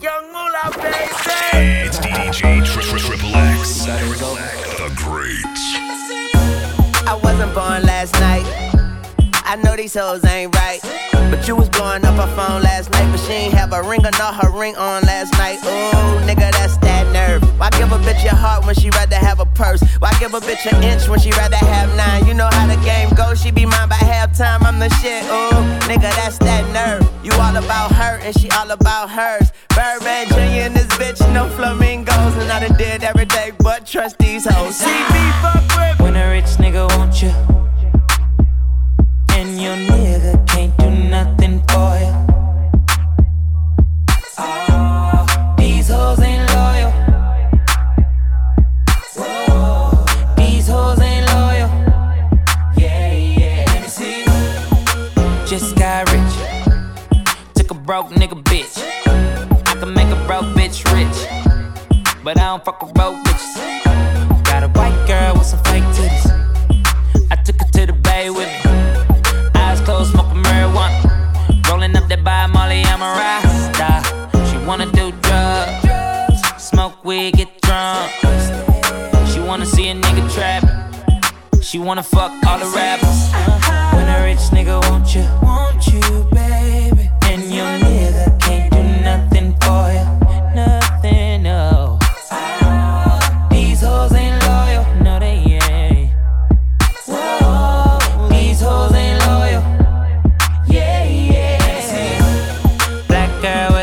Young Moolah, baby. It's DJ Tri- Tri- Triple X. The Greats. I wasn't born last night. I know these hoes ain't right. But you was blowing up her phone last night. But she ain't have a ring or not her ring on last night. Ooh, nigga, that's that nerve. Why give a bitch your heart when she rather have a purse? Why give a bitch an inch when she rather have nine? You know how the game goes. She be mine by halftime. I'm the shit. Ooh, nigga, that's that and she all about hers. Birdman Jr. and this bitch, no flamingos. And I done did every day but trust these hoes. See me fuck with broke nigga bitch. I can make a broke bitch rich. But I don't fuck with broke bitches. Got a white girl with some fake titties. I took her to the bay with me. Eyes closed, smoking marijuana. Rolling up that by Molly, I'm a rasta. She wanna do drugs, smoke weed, get drunk. She wanna see a nigga trap. She wanna fuck all the rappers. When a rich nigga want you, want you, baby.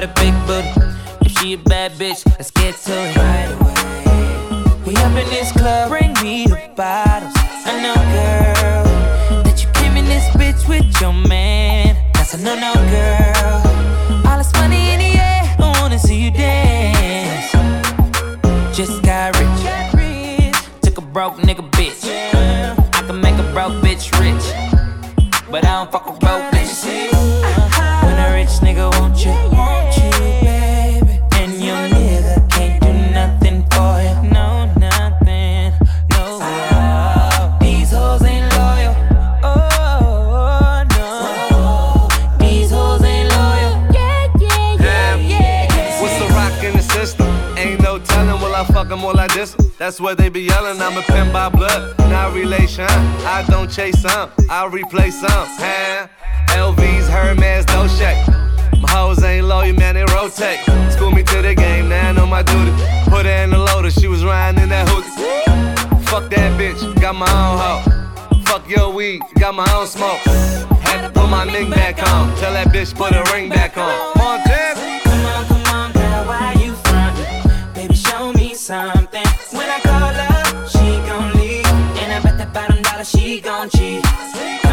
A big booty. If she a bad bitch, let's get to it right away. We up in this club, bring me the bottles. I know, girl, that you came in this bitch with your man. That's a no, no, girl. All this money in the air, I wanna see you dance. Just got rich. Took a broke nigga I fuck 'em or like this? That's what they be yelling. I'm a pin by blood, not relation. I don't chase some, I replace some. Huh? LV's, Hermes, shake. My hoes ain't loyal, man, they rotate. School me to the game, now I know my duty. Put her in the loader, she was riding in that hoodie. Fuck that bitch, got my own hoe. Fuck your weed, got my own smoke. Had to put my ring back on. Tell that bitch put her ring back on. Montana. She gon' cheat.